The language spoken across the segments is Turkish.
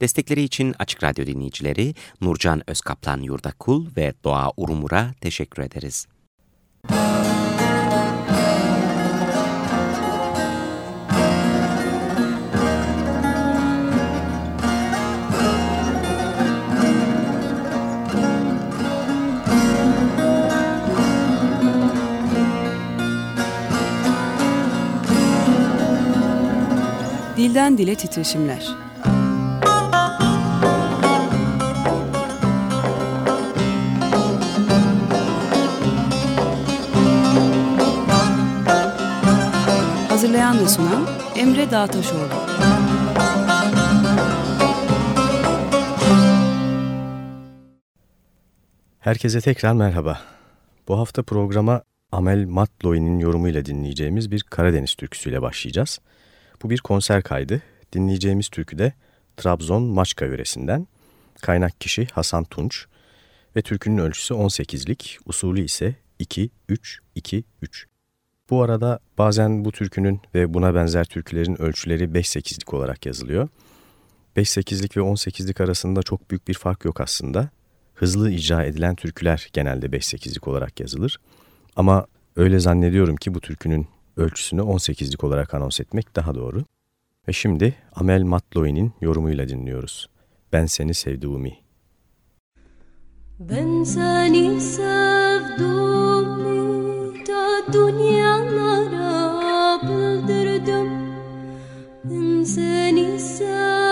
Destekleri için Açık Radyo dinleyicileri Nurcan Özkaplan Yurdakul ve Doğa Urumur'a teşekkür ederiz. Dilden Dile Titreşimler Hazırlayan ve sunan Emre Dağtaşoğlu. Herkese tekrar merhaba. Bu hafta programa Amel Matloy'nin yorumuyla dinleyeceğimiz bir Karadeniz türküsüyle başlayacağız. Bu bir konser kaydı. Dinleyeceğimiz türkü de Trabzon Maçka yöresinden. Kaynak kişi Hasan Tunç ve türkünün ölçüsü 18'lik, usulü ise 2-3-2-3. Bu arada bazen bu türkünün ve buna benzer türkülerin ölçüleri 5-8'lik olarak yazılıyor. 5-8'lik ve 18'lik arasında çok büyük bir fark yok aslında. Hızlı icra edilen türküler genelde 5-8'lik olarak yazılır. Ama öyle zannediyorum ki bu türkünün ölçüsünü 18'lik olarak anons etmek daha doğru. Ve şimdi Amel Matloy'nin yorumuyla dinliyoruz. Ben seni sevdiğimi. Ben seni da dünyalara bildirdim Ben seni sevdim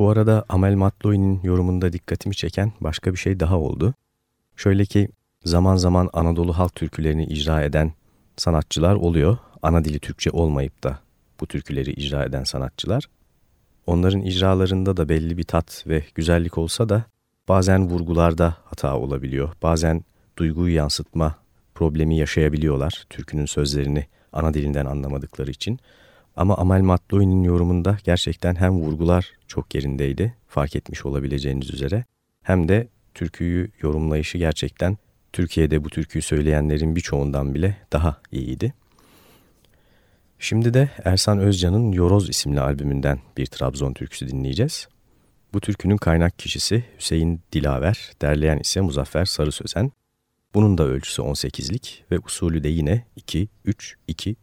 Bu arada Amel Matloi'nin yorumunda dikkatimi çeken başka bir şey daha oldu. Şöyle ki zaman zaman Anadolu halk türkülerini icra eden sanatçılar oluyor. Ana dili Türkçe olmayıp da bu türküleri icra eden sanatçılar. Onların icralarında da belli bir tat ve güzellik olsa da bazen vurgularda hata olabiliyor. Bazen duyguyu yansıtma problemi yaşayabiliyorlar türkünün sözlerini ana dilinden anlamadıkları için. Ama Amel Matloi'nin yorumunda gerçekten hem vurgular çok yerindeydi, fark etmiş olabileceğiniz üzere, hem de türküyü yorumlayışı gerçekten Türkiye'de bu türküyü söyleyenlerin birçoğundan bile daha iyiydi. Şimdi de Ersan Özcan'ın Yoroz isimli albümünden bir Trabzon türküsü dinleyeceğiz. Bu türkünün kaynak kişisi Hüseyin Dilaver, derleyen ise Muzaffer Sarı Sözen. Bunun da ölçüsü 18'lik ve usulü de yine 2-3-2-3.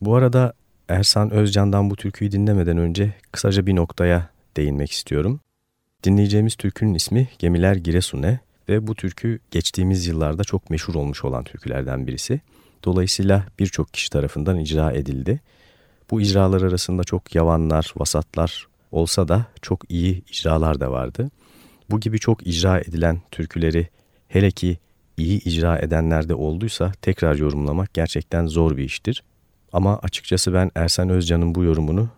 Bu arada Ersan Özcan'dan bu türküyü dinlemeden önce kısaca bir noktaya değinmek istiyorum. Dinleyeceğimiz türkünün ismi Gemiler Giresun'e ve bu türkü geçtiğimiz yıllarda çok meşhur olmuş olan türkülerden birisi. Dolayısıyla birçok kişi tarafından icra edildi. Bu icralar arasında çok yavanlar, vasatlar olsa da çok iyi icralar da vardı. Bu gibi çok icra edilen türküleri hele ki iyi icra edenler de olduysa tekrar yorumlamak gerçekten zor bir iştir. Ama açıkçası ben Ersan Özcan'ın bu yorumunu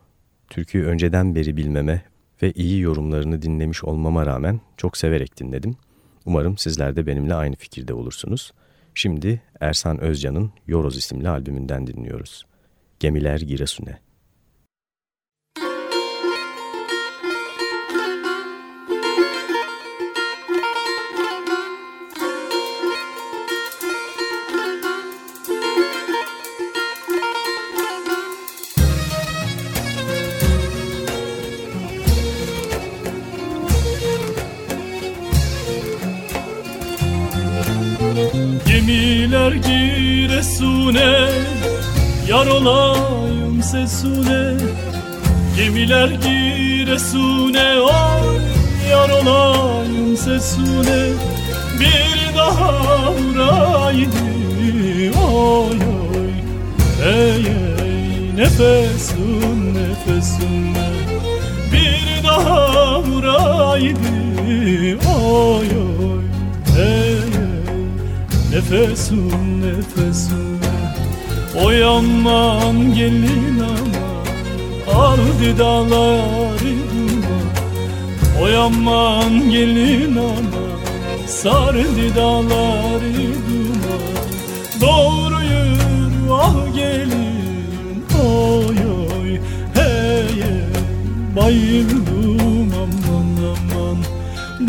türküyü önceden beri bilmeme ve iyi yorumlarını dinlemiş olmama rağmen çok severek dinledim. Umarım sizler de benimle aynı fikirde olursunuz. Şimdi Ersan Özcan'ın Yoroz isimli albümünden dinliyoruz. Gemiler Giresun'e. Gemiler Giresun'e Yar olayım sesune. Gemiler Giresun'e Oy yar olayım sesune. Bir daha vuraydı Oy oy. Ey ey nefesun nefesune Bir daha vuraydı Oy oy Nefesun nefesun. Oy aman gelin aman Ardı dağları duman Oy aman gelin aman Sardı dağları duman Doğru yürü ah gelin Oy oy. Hey hey Bayıldım aman aman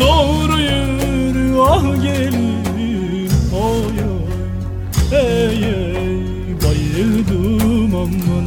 Doğru yürü ah gelin Bayıldım aman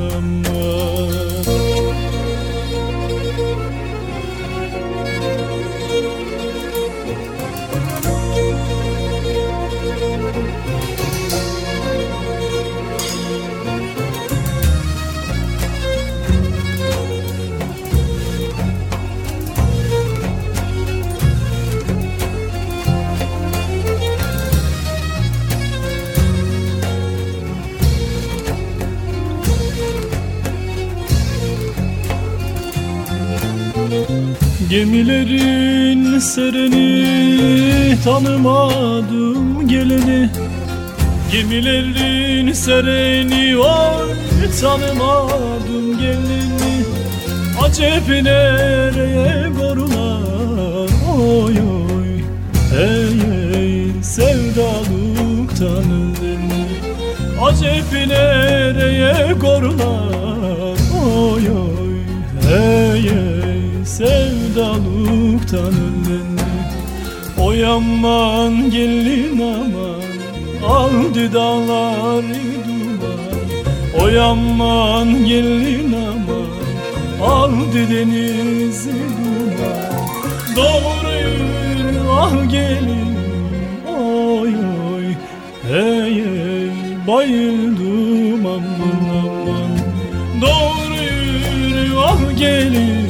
Gemilerin sereni tanımadım geleni. Gemilerin sereni var tanımadım geleni. Acep nereye korular oy oy. Ey ey sevdaluktan öldeni Acep nereye korular oy oy. Ey ey sevdaluktan öldeni Oy aman gelin aman Aldı dağları duman. Oy aman gelin aman aldı denizi duman. Doğru yürü ah gelin oy oy. Hey hey bayıldım aman aman. Doğru yürü ah gelin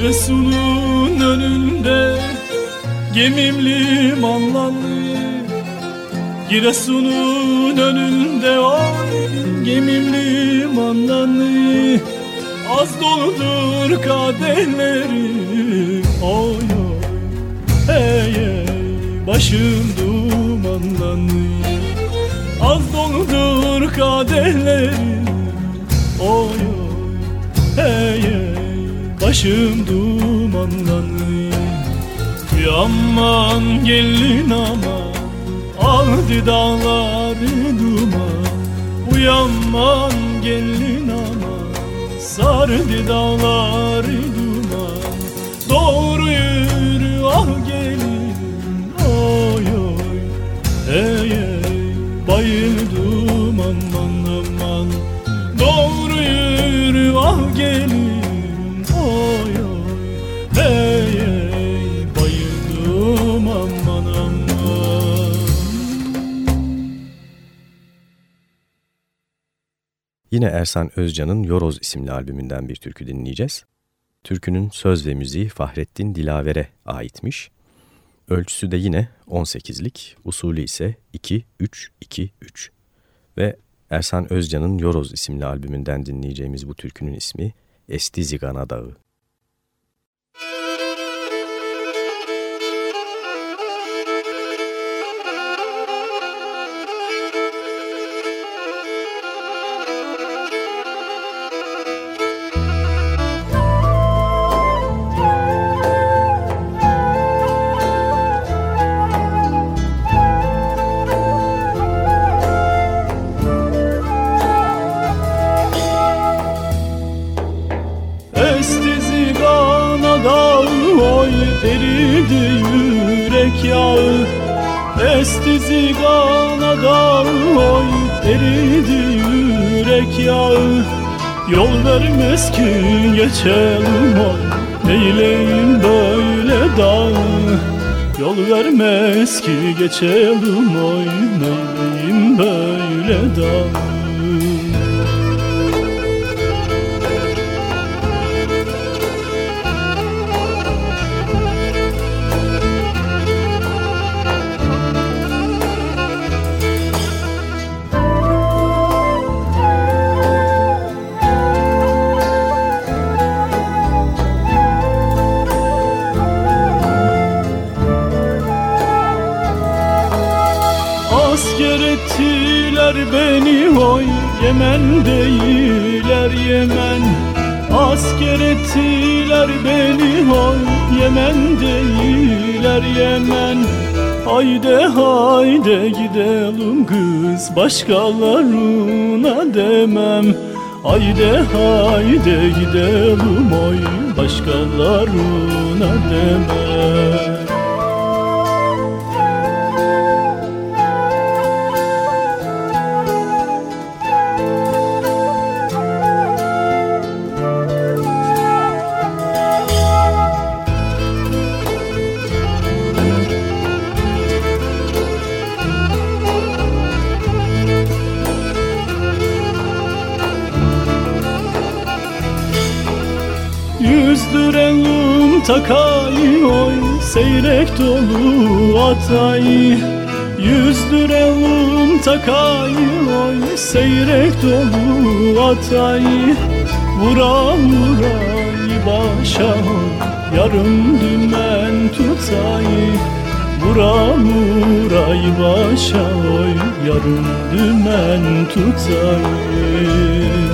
Giresun'un önünde gemim limanlandı Giresun'un önünde oy gemim limanlandı Az doludur kadehleri oy oy Hey hey başım dumanlandı Az doludur kadehleri oy oy Hey hey başım dumanlanır Uyanman gelin aman Aldı dağları duman. Uyanman gelin aman Sardı dağları duman. Doğru yürü ah gelin Oy oy. Hey hey bayıldım aman aman. Doğru yürü ah gelin Yine Ersan Özcan'ın Yoroz isimli albümünden bir türkü dinleyeceğiz. Türkünün söz ve müziği Fahrettin Dilaver'e aitmiş. Ölçüsü de yine 18'lik, usulü ise 2-3-2-3. Ve Ersan Özcan'ın Yoroz isimli albümünden dinleyeceğimiz bu türkünün ismi Esti Zigana Dağı. Esti zigana dağı oy eridi yürek yağı. Yol vermez ki geçelim oy Neyleyim böyle dağı? Yol vermez ki geçelim oy Neyleyim böyle dağı oy Yemen değiller Yemen Asker ettiler beni. Oy Yemen değiller Yemen Hayde hayde gidelim kız Başkalarına demem. Hayde hayde gidelim oy Başkalarına demem Yüzdürelim takayı oy Seyrek dolu atayı Yüzdürelim takayı oy Seyrek dolu atayı Vura vurayı başa Yarım dümen tutayı Vura vura başa oy Yarım dümen tutayım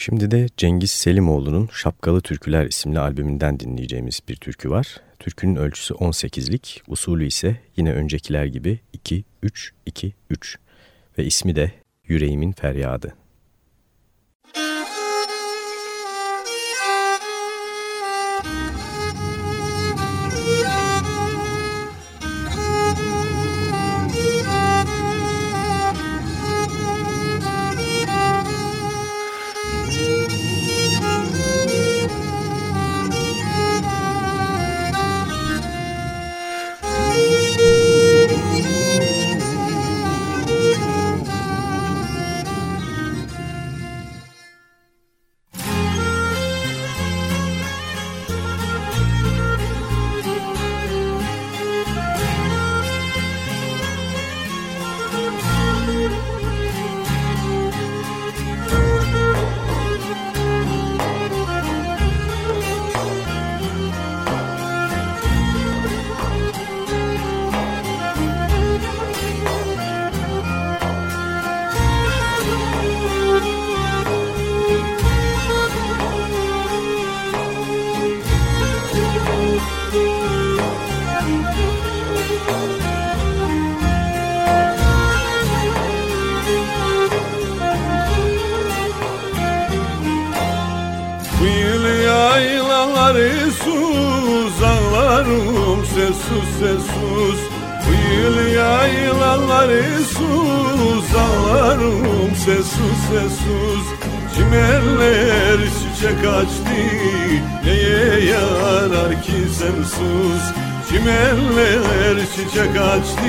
Şimdi de Cengiz Selimoğlu'nun Şapkalı Türküler isimli albümünden dinleyeceğimiz bir türkü var. Türkünün ölçüsü 18'lik, usulü ise yine öncekiler gibi 2-3-2-3 ve ismi de Yüreğimin Feryadı. Ağlarım ses sus. Çimenler çiçek açtı? Neye yarar ki sen sus? Çimenler çiçek açtı?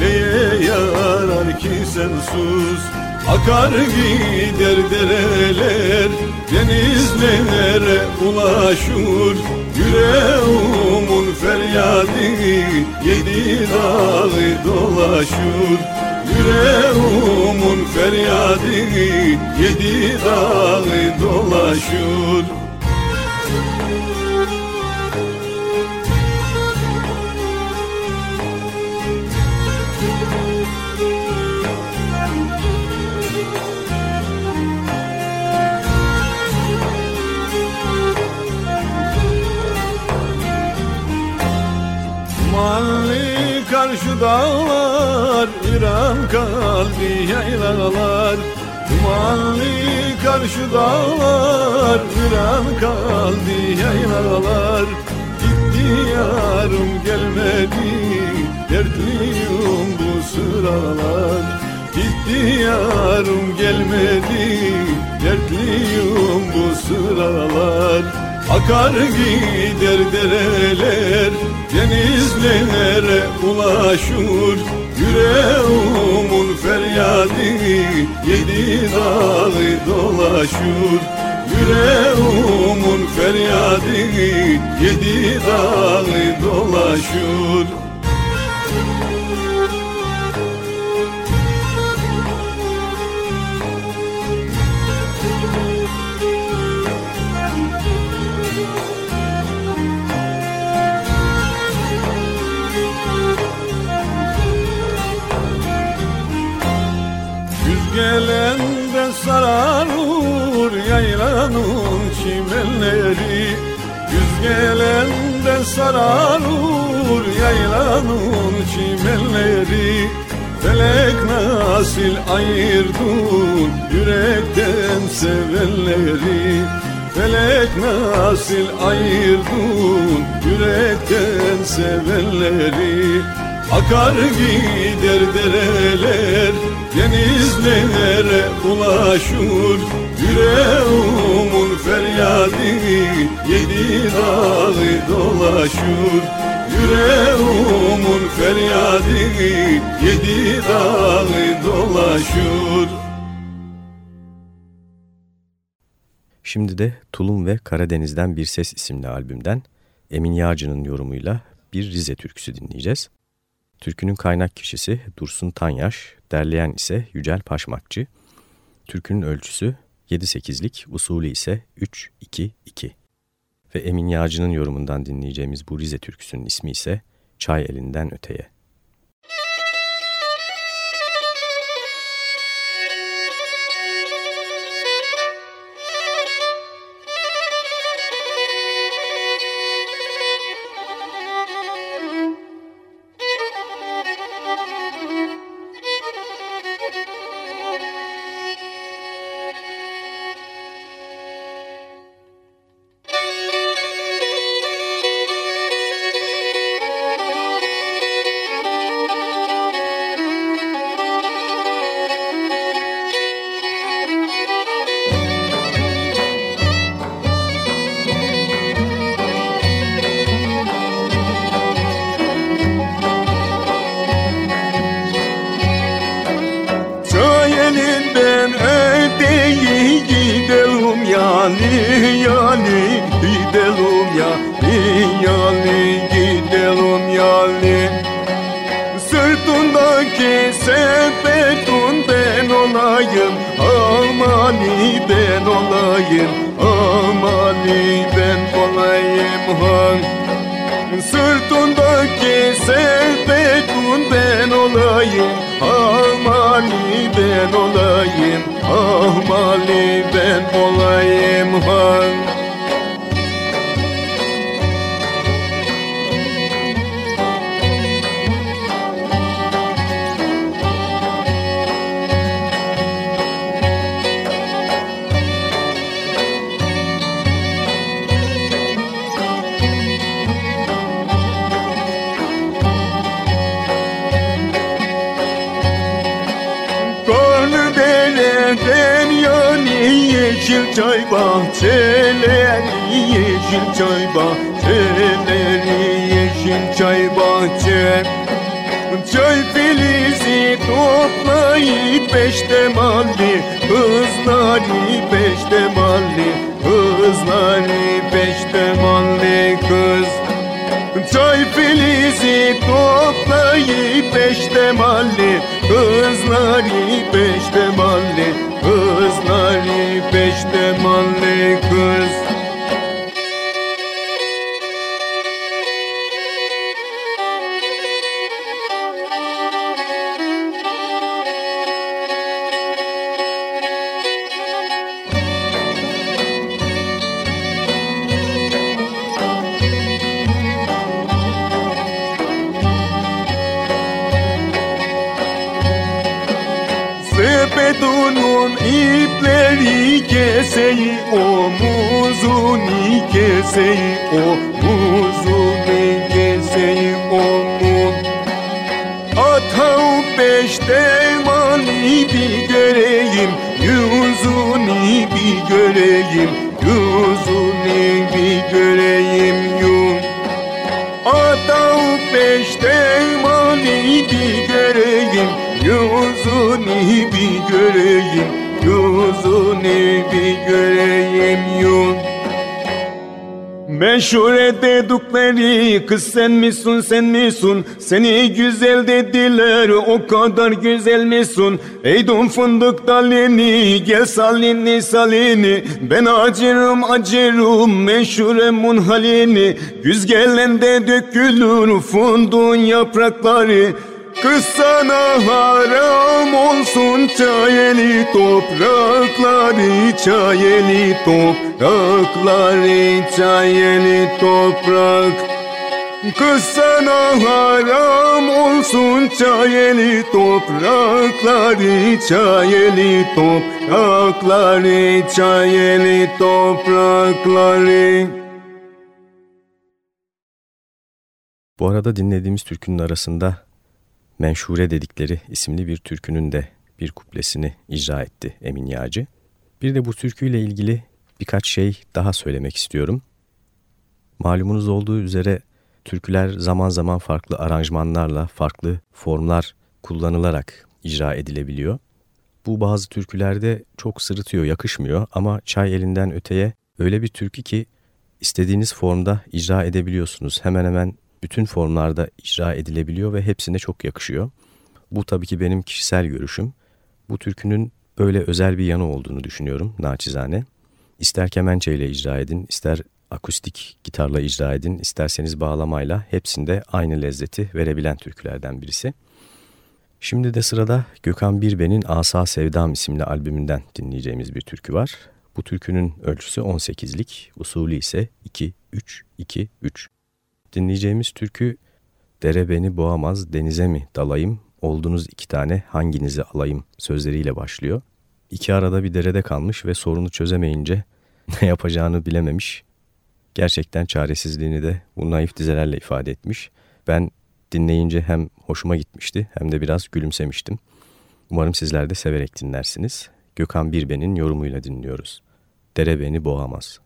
Neye yarar ki sen sus? Akar gider dereler Denizlere ulaşır. Yüreğimin feryadı Yedi dağı dolaşır Yüreğimin feryadı Yedi dağı dolaşır. Karşı dağlar İran kalbi yaylalar. Dumanlı karşı dağlar İran kalbi yaylalar. Gitti yarım gelmedi Dertliyim bu sıralar. Gitti yarım gelmedi Dertliyim bu sıralar. Akar gider dereler Denizlere ulaşır Yüreğimin feryadı Yedi dağı dolaşır Yüreğimin feryadı Yedi dağı dolaşır çimenleri Güz gelende sararır yaylanın çimenleri Felek nasıl ayırdın yürekten sevenleri. Felek nasıl ayırdın yürekten sevenleri. Akar gider dereler denizlere ulaşır Yüreğimin feryadı yedi dağı dolaşır Yüreğimin feryadı yedi dağı dolaşır Şimdi de Tulum ve Karadeniz'den Bir Ses isimli albümden Emin Yağcı'nın yorumuyla bir Rize türküsü dinleyeceğiz. Türkünün kaynak kişisi Dursun Tanyaş, derleyen ise Yücel Paşmakçı. Türkünün ölçüsü 7-8'lik, usulü ise 3-2-2. Ve Emin Yağcı'nın yorumundan dinleyeceğimiz bu Rize türküsünün ismi ise Çay Elinden Öteye. Yeşil çay bahçeleri Yeşil çay bahçeleri Yeşil çay bahçe. Çay filizi toplayıp beşte malli Kızları beşte malli Kızları beşte malli kız. Çay filizi toplayıp beşte malli Kızları beşte kız sen misin sen misin Seni güzel dediler o kadar güzel misin Ey dum fındık dalini gel salini salini. Ben acırım acırım meşhuremun halini. Güz gelende dökülür fundun yaprakları. Kız sana haram olsun çayeli toprakları çayeli toprakları çayeli toprak Kız sana haram olsun çayeli toprakları çayeli toprakları çayeli toprakları Bu arada dinlediğimiz türkünün arasında Menşure dedikleri isimli bir türkünün de bir kuplesini icra etti Emin Yağcı. Bir de bu türküyle ilgili birkaç şey daha söylemek istiyorum. Malumunuz olduğu üzere türküler zaman zaman farklı aranjmanlarla, farklı formlar kullanılarak icra edilebiliyor. Bu bazı türkülerde çok sırıtıyor, yakışmıyor ama çay elinden öteye öyle bir türkü ki istediğiniz formda icra edebiliyorsunuz. Hemen hemen bütün formlarda icra edilebiliyor ve hepsine çok yakışıyor. Bu tabii ki benim kişisel görüşüm. Bu türkünün böyle özel bir yanı olduğunu düşünüyorum naçizane. İster kemençe ile icra edin, ister akustik gitarla icra edin, isterseniz bağlamayla hepsinde aynı lezzeti verebilen türkülerden birisi. Şimdi de sırada Gökhan Birben'in Asa Sevdam isimli albümünden dinleyeceğimiz bir türkü var. Bu türkünün ölçüsü 18'lik, usulü ise 2-3-2-3. Dinleyeceğimiz türkü Dere beni boğamaz denize mi dalayım, oldunuz iki tane hanginizi alayım sözleriyle başlıyor. İki arada bir derede kalmış ve sorunu çözemeyince ne yapacağını bilememiş. Gerçekten çaresizliğini de bu naif dizelerle ifade etmiş. Ben dinleyince hem hoşuma gitmişti hem de biraz gülümsemiştim. Umarım sizler de severek dinlersiniz. Gökhan Birben'in yorumuyla dinliyoruz. Dere beni boğamaz.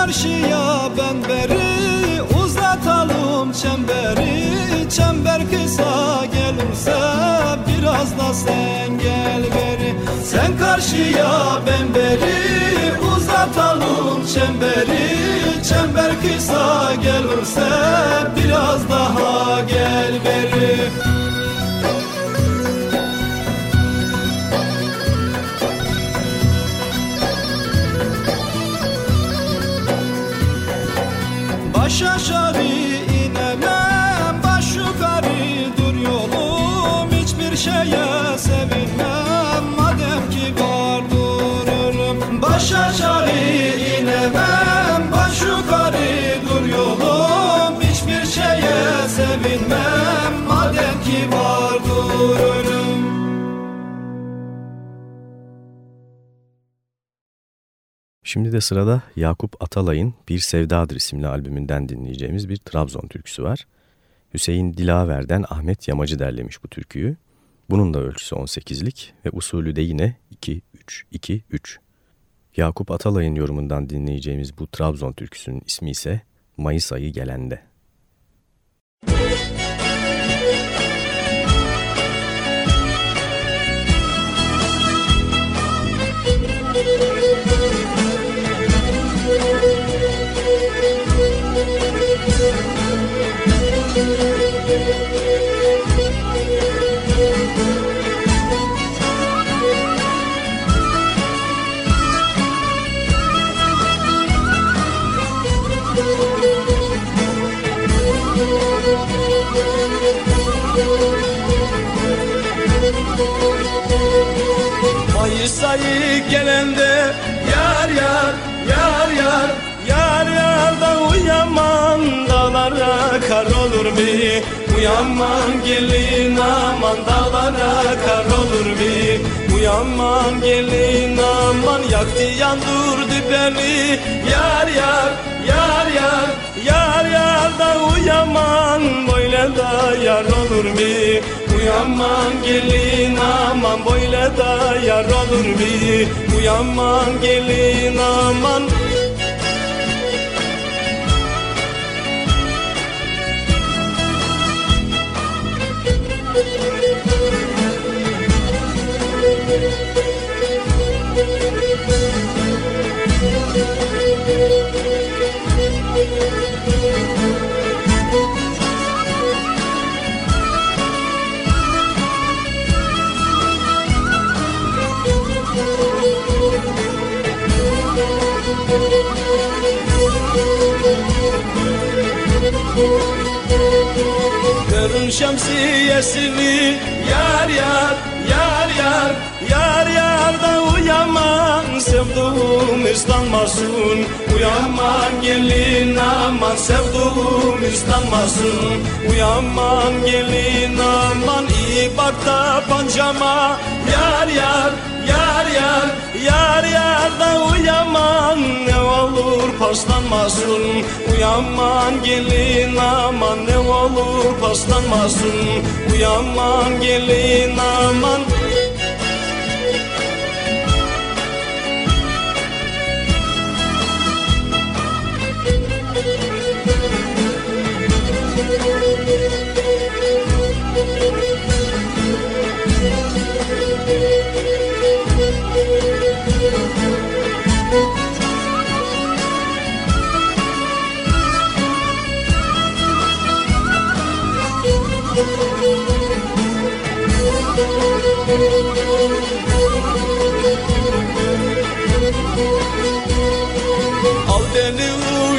Karşıya ben beri uzatalım çemberi. Çember kısa gelirse biraz da sen gel beri. Sen karşıya ben beri uzatalım çemberi. Çember kısa gelirse biraz daha gel beri Şimdi de sırada Yakup Atalay'ın Bir Sevdadır isimli albümünden dinleyeceğimiz bir Trabzon türküsü var. Hüseyin Dilaver'den Ahmet Yamacı derlemiş bu türküyü. Bunun da ölçüsü 18'lik ve usulü de yine 2-3-2-3. Yakup Atalay'ın yorumundan dinleyeceğimiz bu Trabzon türküsünün ismi ise Mayıs ayı gelende. Ayı gelende yar yar yar yar Yar yar da uyanman dağlara kar olur mu? Uyanman gelin aman dağlara kar olur mu? Uyanman gelin aman yaktı yandırdı beni Yar yar yar yar yar yar da uyanman böyle da yar olur mu? Uyanman gelin aman böyle da yar olur mu? Uyanman gelin aman Görün şemsiyesini yar yar yar yar Yar yar da uyanman sevduğum ıslanmasın Uyanman gelin aman. Sevduğum ıslanmasın Uyanman gelin aman. İyi bak da pancama. Yar yar yar yar yar yar da uyanman ne olur paslanmasın. Uyanman gelin aman ne olur paslanmasın. Uyanman gelin aman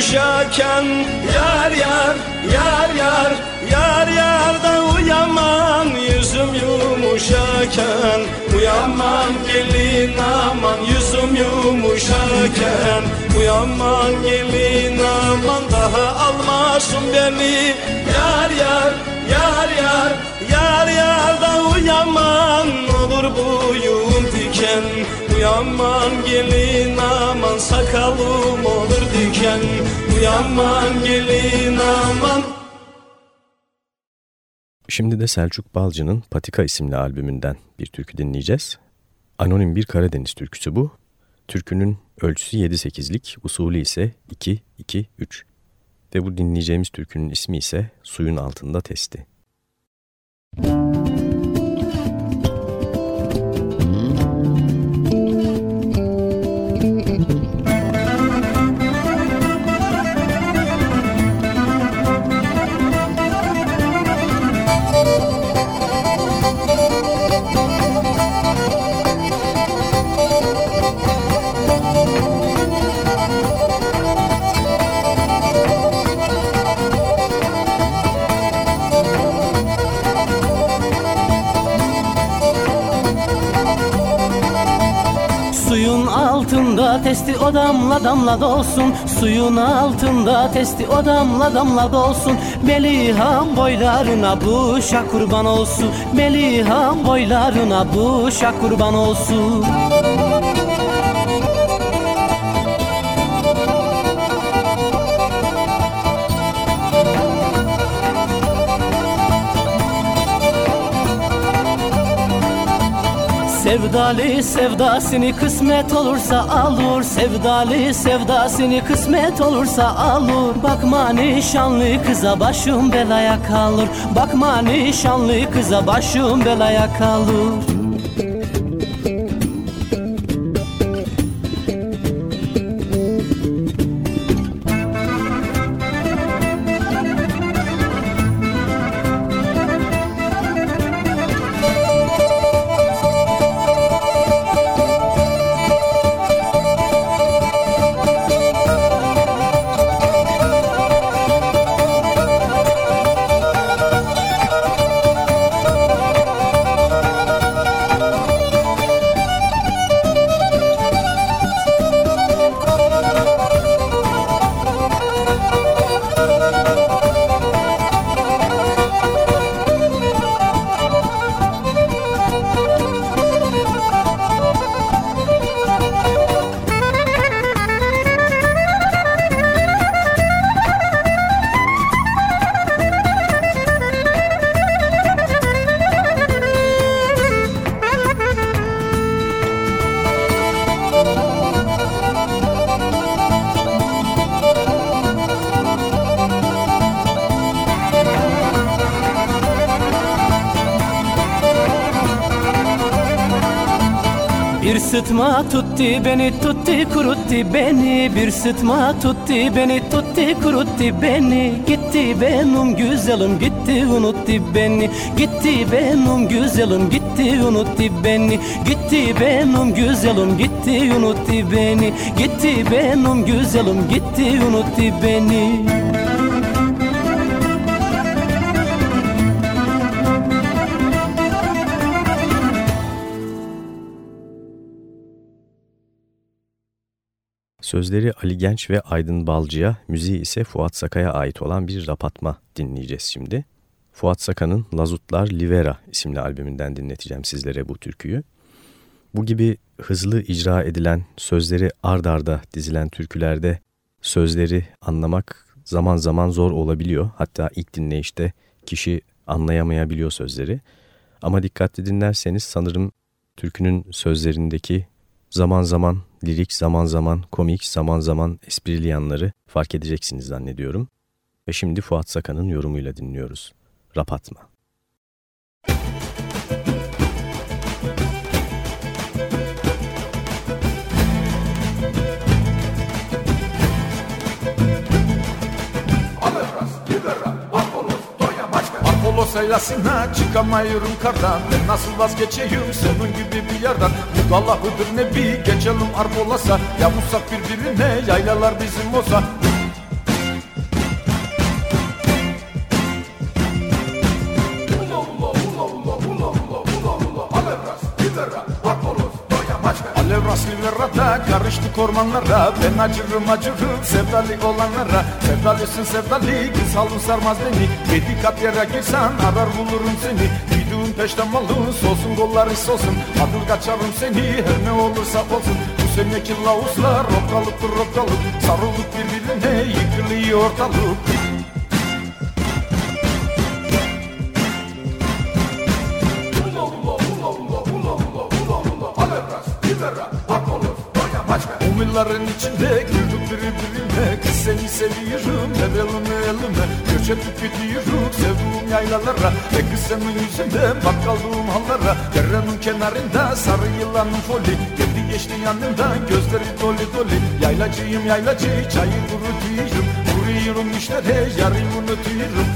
uşakken yar yar yar yar yar yar da uyanman yüzüm yumuşakken uyanman gelin aman yüzüm yumuşakken uyanman gelin aman daha almasın beni. Yar yar yar yar yar yar da uyanman olur bu yum diken. Uyanman gelin aman sakalım olur diken Uyanman gelin aman Şimdi de Selçuk Balcı'nın Patika isimli albümünden bir türkü dinleyeceğiz. Anonim bir Karadeniz türküsü bu. Türkünün ölçüsü 7-8'lik, usulü ise 2-2-3. Ve bu dinleyeceğimiz türkünün ismi ise Suyun Altında Testi. Müzik o damla damla dolsun. Suyun altında testi o damla damla dolsun. Melihan boylarına bu kurban olsun. Melihan boylarına bu kurban olsun Sevdali sevdasını kısmet olursa alır Sevdali sevdasını kısmet olursa alır Bakma nişanlı kıza başım belaya kalır. Bakma nişanlı kıza başım belaya kalır sıtma tutti beni tutti kurutti beni. Bir sıtma tutti beni tutti kurutti beni. Gitti benim güzelim gitti unutti beni. Gitti benim güzelim gitti unutti beni. Gitti benim güzelim gitti unutti beni. Gitti benim güzelim gitti unutti beni Sözleri Ali Genç ve Aydın Balcı'ya, müziği ise Fuat Saka'ya ait olan bir rapatma dinleyeceğiz şimdi. Fuat Saka'nın Lazutlar Livera isimli albümünden dinleteceğim sizlere bu türküyü. Bu gibi hızlı icra edilen, sözleri ard arda dizilen türkülerde sözleri anlamak zaman zaman zor olabiliyor. Hatta ilk dinleyişte kişi anlayamayabiliyor sözleri. Ama dikkatli dinlerseniz sanırım türkünün sözlerindeki zaman zaman lirik, zaman zaman komik, zaman zaman esprili yanları fark edeceksiniz zannediyorum. Ve şimdi Fuat Sakan'ın yorumuyla dinliyoruz. Rapatma. Apolos yaylasına çıkamıyorum kardan nasıl vazgeçeyim senin gibi bir yerden Mudallah Hıdır Nebi geçelim Arbolos'a Yavuzsak birbirine yaylalar bizim olsa. Verrada karıştık ormanlara. Ben acırım acırım sevdali olanlara. Sevdalısın sevdali kız halın sarmaz beni. Yedi kat yere girsen arar bulurum seni Gidiğin peşten malın solsun kolları solsun Adır kaçarım seni her ne olursa olsun. Bu seneki lavuzlar rokalıktır rokalık Sarıldık birbirine yıkılıyor ortalık. Umilların içinde güldük birbirine. Kız seni seviyorum ver elimi elime. Göç edip gidiyorum sevdiğim yaylalara Ve kız senin yüzünden bak kaldığım hallara. Derenin kenarında sarı yılanın foli Geldi geçti yanından gözleri doli doli. Yaylacıyım yaylacı çayı kurutuyorum Vuruyorum işlere yarım unutuyorum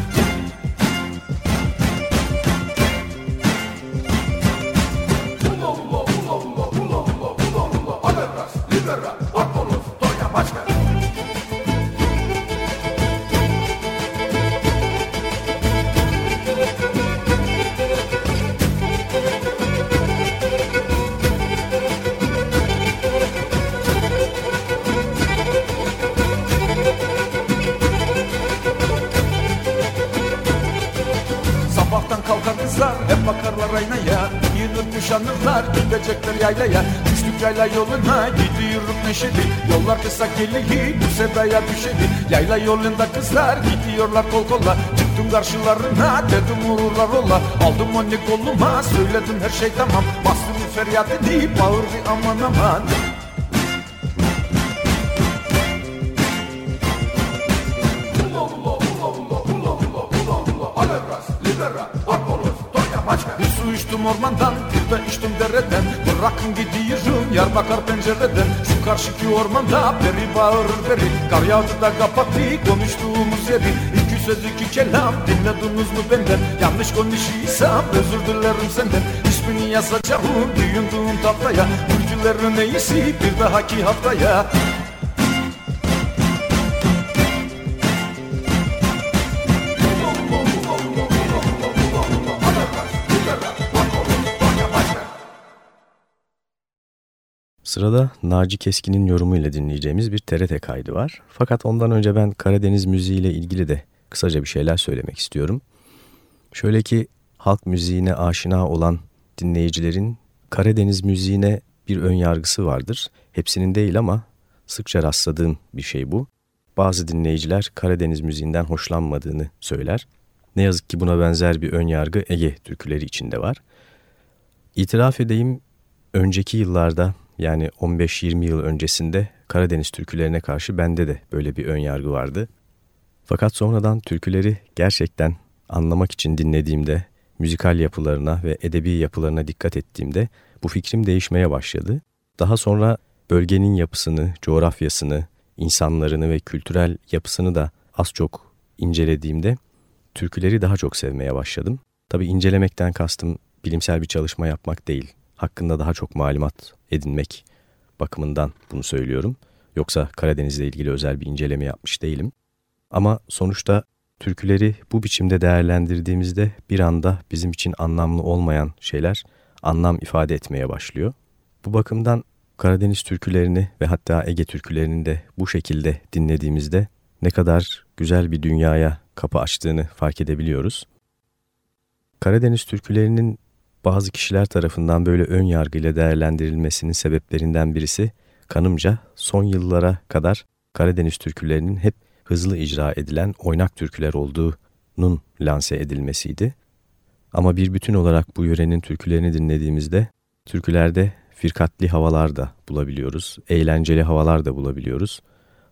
aynaya Yığınıp kuşanırlar gidecekler yaylaya. Düştük yayla yoluna gidiyorum neşeli. Yollar kısa geliyor bu sevdaya düşeli. Yayla yolunda kızlar gidiyorlar kol kola. Çıktım karşılarına dedim vururlar ola. Aldım onu koluma söyledim her şey tamam. Bastım feryadını Bağırdı aman aman içtim ormandan de içtim dereden. Bırakın gidiyorum yar bakar pencereden. Şu karşıki ormanda beri bağırır beri Kar yağdı da kapattı konuştuğumuz yeri. İki söz iki kelam dinlediniz mi benden? Yanlış konuşuyorsam özür dilerim senden. İsmini yazacağım düğündüğüm tahtaya. Türkülerin iyisi bir dahaki haftaya Sırada Naci Keskin'in yorumuyla dinleyeceğimiz bir TRT kaydı var. Fakat ondan önce ben Karadeniz müziği ile ilgili de kısaca bir şeyler söylemek istiyorum. Şöyle ki halk müziğine aşina olan dinleyicilerin Karadeniz müziğine bir ön yargısı vardır. Hepsinin değil ama sıkça rastladığım bir şey bu. Bazı dinleyiciler Karadeniz müziğinden hoşlanmadığını söyler. Ne yazık ki buna benzer bir ön yargı Ege türküleri içinde var. İtiraf edeyim önceki yıllarda yani 15-20 yıl öncesinde Karadeniz türkülerine karşı bende de böyle bir ön yargı vardı. Fakat sonradan türküleri gerçekten anlamak için dinlediğimde, müzikal yapılarına ve edebi yapılarına dikkat ettiğimde bu fikrim değişmeye başladı. Daha sonra bölgenin yapısını, coğrafyasını, insanlarını ve kültürel yapısını da az çok incelediğimde türküleri daha çok sevmeye başladım. Tabi incelemekten kastım bilimsel bir çalışma yapmak değil hakkında daha çok malumat edinmek bakımından bunu söylüyorum. Yoksa Karadeniz'le ilgili özel bir inceleme yapmış değilim. Ama sonuçta türküleri bu biçimde değerlendirdiğimizde bir anda bizim için anlamlı olmayan şeyler anlam ifade etmeye başlıyor. Bu bakımdan Karadeniz türkülerini ve hatta Ege türkülerini de bu şekilde dinlediğimizde ne kadar güzel bir dünyaya kapı açtığını fark edebiliyoruz. Karadeniz türkülerinin bazı kişiler tarafından böyle ön yargıyla değerlendirilmesinin sebeplerinden birisi kanımca son yıllara kadar Karadeniz türkülerinin hep hızlı icra edilen oynak türküler olduğunun lanse edilmesiydi. Ama bir bütün olarak bu yörenin türkülerini dinlediğimizde türkülerde firkatli havalar da bulabiliyoruz, eğlenceli havalar da bulabiliyoruz.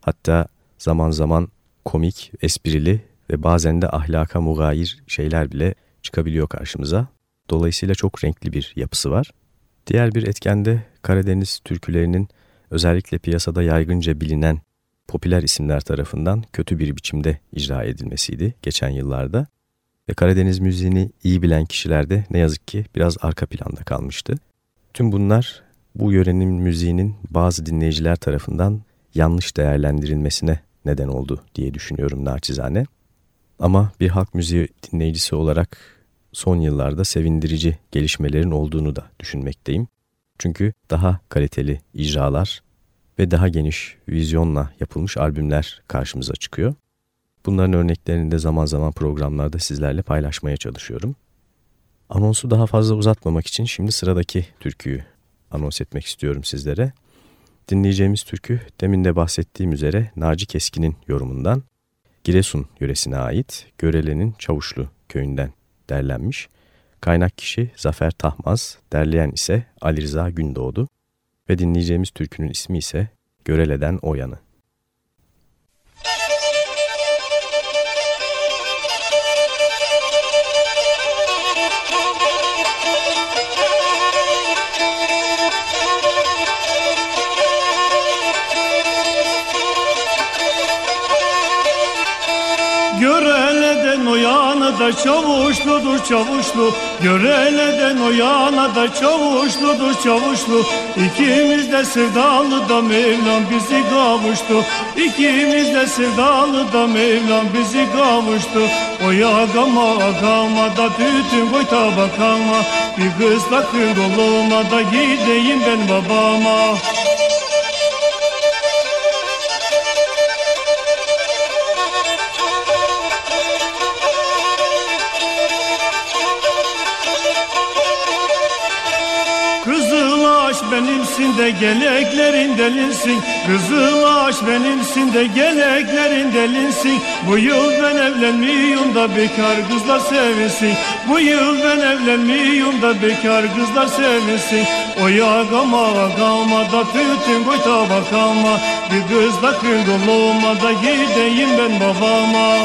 Hatta zaman zaman komik, esprili ve bazen de ahlaka mugayir şeyler bile çıkabiliyor karşımıza. Dolayısıyla çok renkli bir yapısı var. Diğer bir etken de Karadeniz türkülerinin özellikle piyasada yaygınca bilinen popüler isimler tarafından kötü bir biçimde icra edilmesiydi geçen yıllarda. Ve Karadeniz müziğini iyi bilen kişiler de ne yazık ki biraz arka planda kalmıştı. Tüm bunlar bu yörenin müziğinin bazı dinleyiciler tarafından yanlış değerlendirilmesine neden oldu diye düşünüyorum naçizane. Ama bir halk müziği dinleyicisi olarak son yıllarda sevindirici gelişmelerin olduğunu da düşünmekteyim. Çünkü daha kaliteli icralar ve daha geniş vizyonla yapılmış albümler karşımıza çıkıyor. Bunların örneklerini de zaman zaman programlarda sizlerle paylaşmaya çalışıyorum. Anonsu daha fazla uzatmamak için şimdi sıradaki türküyü anons etmek istiyorum sizlere. Dinleyeceğimiz türkü demin de bahsettiğim üzere Naci Keskin'in yorumundan Giresun yöresine ait Görele'nin Çavuşlu köyünden derlenmiş. Kaynak kişi Zafer Tahmaz, derleyen ise Ali Rıza Gündoğdu ve dinleyeceğimiz türkünün ismi ise Görele'den O Yanı. Da çavuşludur çavuşlu. Göreleden o yana da çavuşludur çavuşlu. İkimiz de sevdalı da Mevlam bizi kavuştu. İkimiz de sevdalı da Mevlam bizi kavuştu. Oya gama gama da bütün koy tabakama. Bir kız takın koluma da gideyim ben babama benimsin de geleklerin delinsin. Kızıl ağaç benimsin de geleklerin delinsin. Bu yıl ben evlenmiyorum da bekar kızlar sevinsin. Bu yıl ben evlenmiyorum da bekar kızlar sevinsin. O ya gama da tütün koy tabakama. Bir kızla kırgılığıma da gideyim ben babama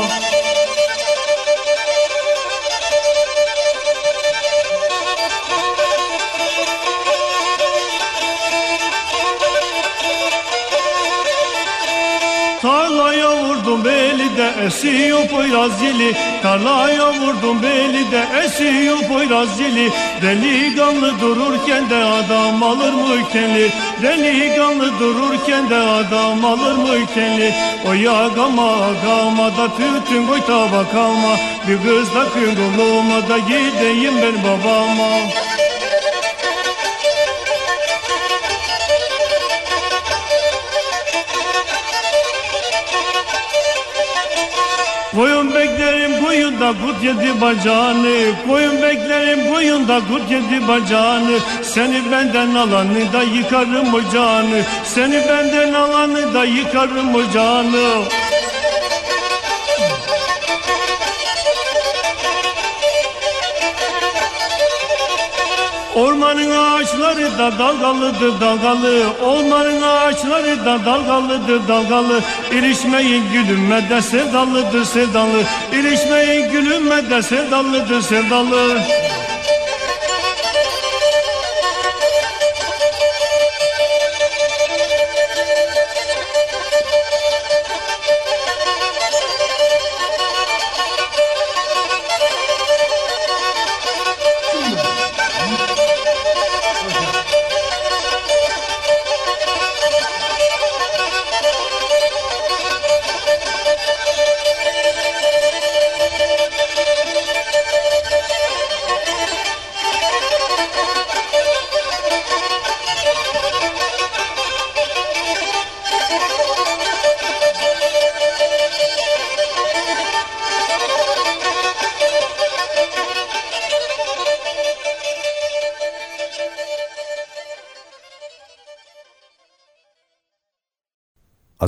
de esiyor poyraz yeli Tarlaya vurdum beli de esiyor poyraz yeli Delikanlı dururken de adam alır mı keli Delikanlı dururken de adam alır mı keli O ya gama da tütün koy tabakama. Bir kız da kıngılığıma da gideyim ben babama kuyunda kurt yedi bacağını Koyun beklerim kuyunda kurt yedi bacağını. Seni benden alanı da yıkarım ocağını Seni benden alanı da yıkarım ocağını Ormanın ağaçları da dalgalıdır dalgalı. Ormanın ağaçları da dalgalıdır dalgalı. İrişmeyin gülümme de sevdalıdır sevdalı. İrişmeyin gülümme de sevdalıdır sevdalı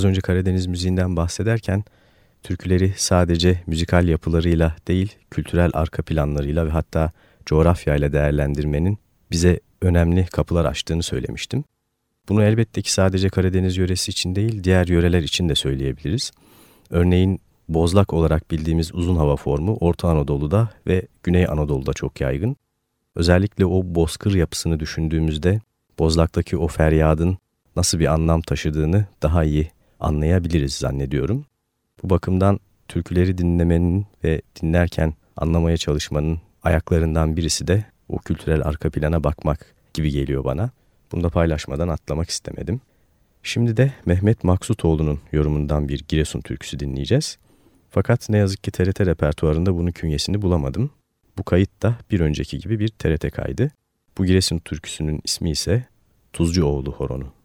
Az önce Karadeniz müziğinden bahsederken türküleri sadece müzikal yapılarıyla değil, kültürel arka planlarıyla ve hatta coğrafyayla değerlendirmenin bize önemli kapılar açtığını söylemiştim. Bunu elbette ki sadece Karadeniz yöresi için değil, diğer yöreler için de söyleyebiliriz. Örneğin bozlak olarak bildiğimiz uzun hava formu Orta Anadolu'da ve Güney Anadolu'da çok yaygın. Özellikle o bozkır yapısını düşündüğümüzde bozlaktaki o feryadın nasıl bir anlam taşıdığını daha iyi anlayabiliriz zannediyorum. Bu bakımdan türküleri dinlemenin ve dinlerken anlamaya çalışmanın ayaklarından birisi de o kültürel arka plana bakmak gibi geliyor bana. Bunu da paylaşmadan atlamak istemedim. Şimdi de Mehmet Maksutoğlu'nun yorumundan bir Giresun türküsü dinleyeceğiz. Fakat ne yazık ki TRT repertuarında bunun künyesini bulamadım. Bu kayıt da bir önceki gibi bir TRT kaydı. Bu Giresun türküsünün ismi ise Tuzcuoğlu Horonu.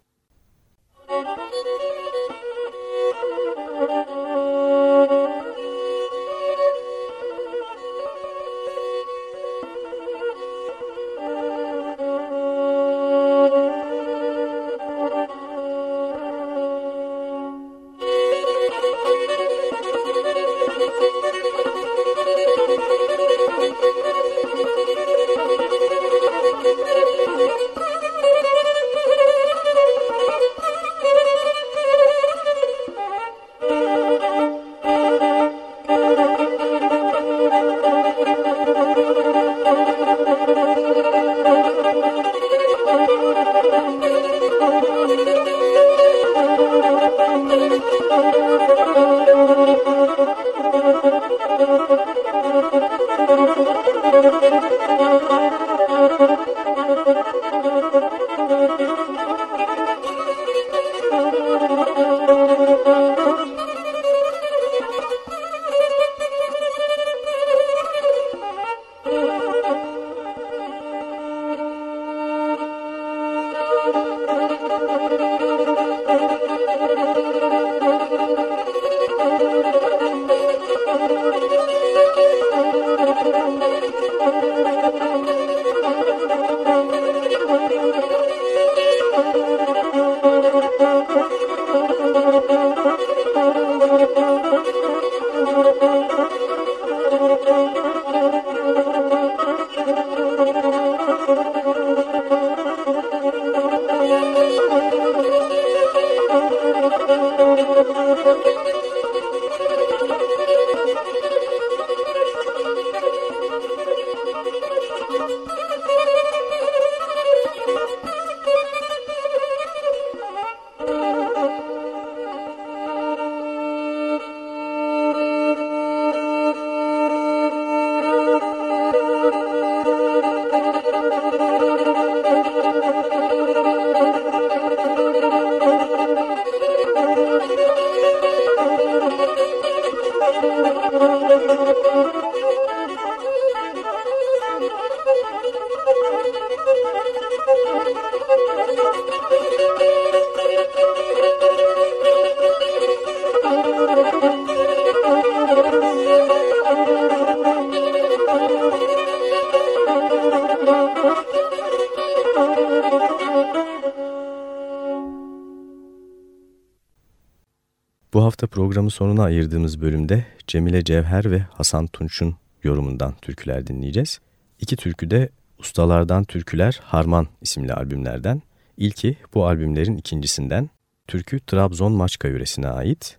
Hafta programın sonuna ayırdığımız bölümde Cemile Cevher ve Hasan Tunç'un yorumundan türküler dinleyeceğiz. İki türkü de Ustalardan Türküler Harman isimli albümlerden. İlki bu albümlerin ikincisinden. Türkü Trabzon Maçka yöresine ait.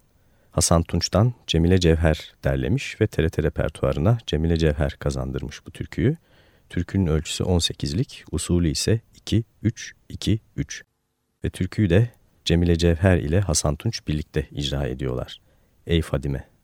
Hasan Tunç'tan Cemile Cevher derlemiş ve TRT repertuarına Cemile Cevher kazandırmış bu türküyü. Türkünün ölçüsü 18'lik, usulü ise 2-3-2-3. Ve türküyü de Cemile Cevher ile Hasan Tunç birlikte icra ediyorlar. Ey Fadime!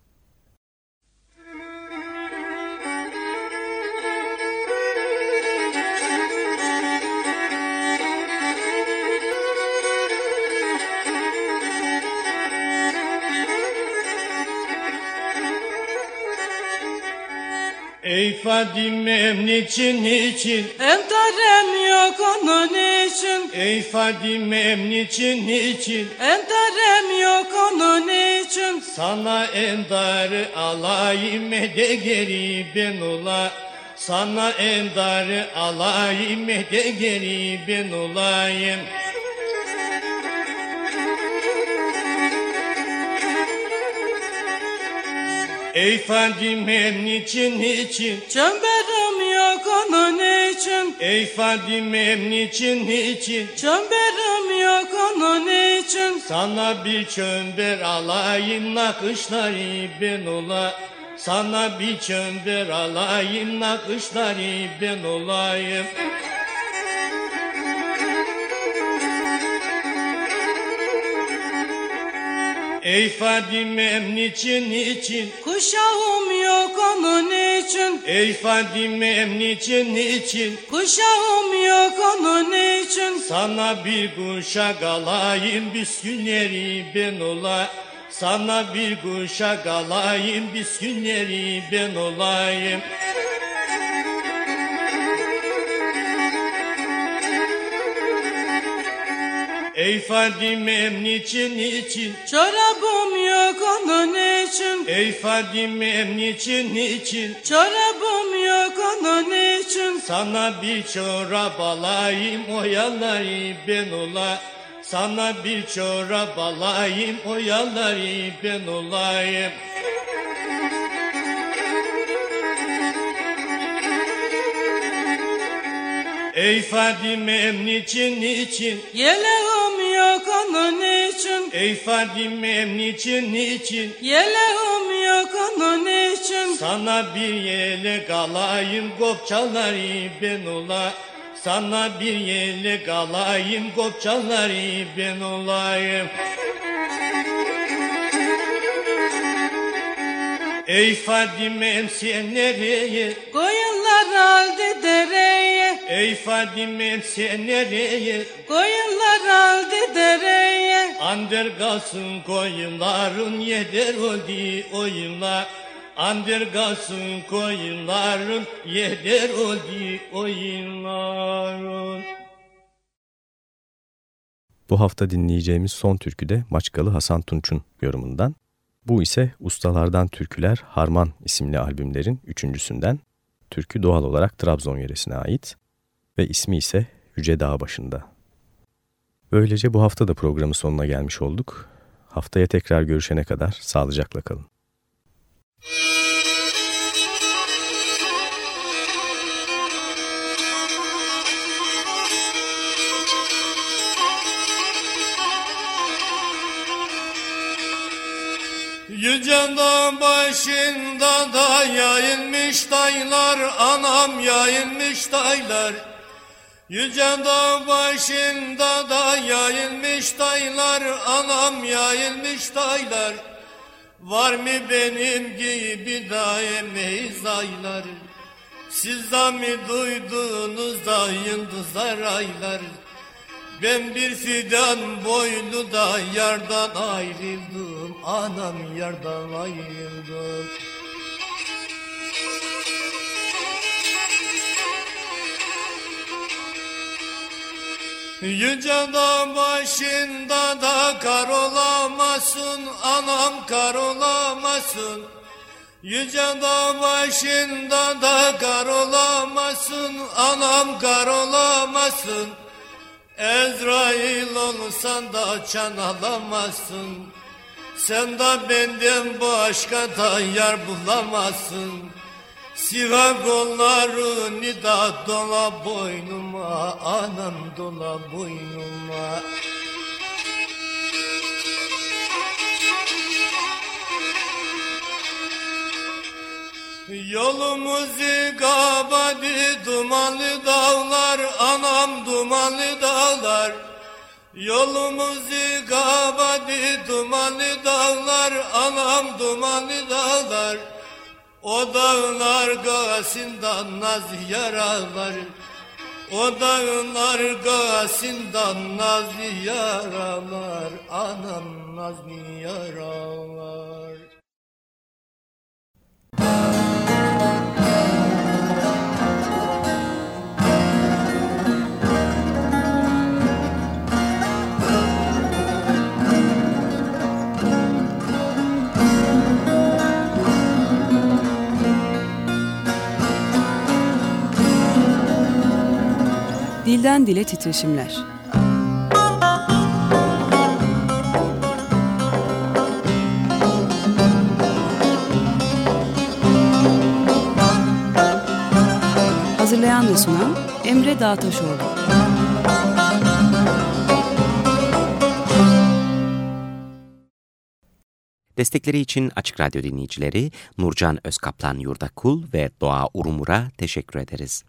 Ey Fadime niçin niçin? Entarem yok onun için. Ey Fadime niçin niçin? Entarem yok onun için. Sana endarı alayım de geri ben ola Sana endarı alayım de geri ben olayım Ey Fadime niçin niçin? Çemberim yok onun için. Ey Fadime niçin niçin? Çemberim yok onun için. Sana bir çember alayım nakışları ben ola. Sana bir çember alayım nakışları ben olayım Ey Fadime niçin niçin? Kuşağım yok onun için. Ey Fadime niçin niçin? Kuşağım yok onun için. Sana bir kuşak alayım bisküleri ben ola. Sana bir kuşak alayım bisküleri ben olayım Ey Fadime niçin niçin? Çorabım yok onun için. Ey Fadime niçin niçin? Çorabım yok onun için. Sana bir çorap alayım oyaları ben ola. Sana bir çorap alayım oyaları ben olayım Ey Fadime niçin niçin? Yeleğim yok onun için. Ey Fadime niçin niçin? Yeleğim yok onun için. Sana bir yelek alayım kopçaları ben ola. Sana bir yelek alayım kopçaları ben olayım. Ey Fadime'm sen nereye? Koyunlar aldı dereye Ey Fadime'm sen nereye? Koyunlar aldı dereye Ander kalsın koyunların yeder oldu oyunlar. Ander kalsın koyunların yeder oldu oyunların. Bu hafta dinleyeceğimiz son türkü de Maçkalı Hasan Tunç'un yorumundan. Bu ise Ustalardan Türküler Harman isimli albümlerin üçüncüsünden. Türkü doğal olarak Trabzon yöresine ait ve ismi ise Yüce Dağ başında. Böylece bu hafta da programın sonuna gelmiş olduk. Haftaya tekrar görüşene kadar sağlıcakla kalın. Yüce dağ başında da yayılmış daylar, anam yayılmış daylar. Yüce dağ başında da yayılmış daylar, anam yayılmış daylar. Var mı benim gibi dayemeyiz aylar? Siz de mi duydunuz da yıldızlar aylar? Ben bir fidan boylu da yardan ayrıldım Anam yardan ayrıldım Yüce dağ başında da kar olamasın Anam kar olamasın. Yüce dağ başında da kar olamasın Anam kar olamasın. Ezrail olsan da çan alamazsın. Sen de benden başka da yar bulamazsın Siva kollarını da dola boynuma Anam dola boynuma. Yolumuzu kabadi dumanlı dağlar Anam dumanlı dağlar. Yolumuzu kabadi dumanlı dağlar Anam dumanlı dağlar O dağlar gasindan naz yaralar. O dağlar gasindan naz yaralar. Anam naz yaralar Dilden dile titreşimler. Hazırlayan ve sunan Emre Dağtaşoğlu. Destekleri için Açık Radyo dinleyicileri Nurcan Özkaplan Yurdakul ve Doğa Urumur'a teşekkür ederiz.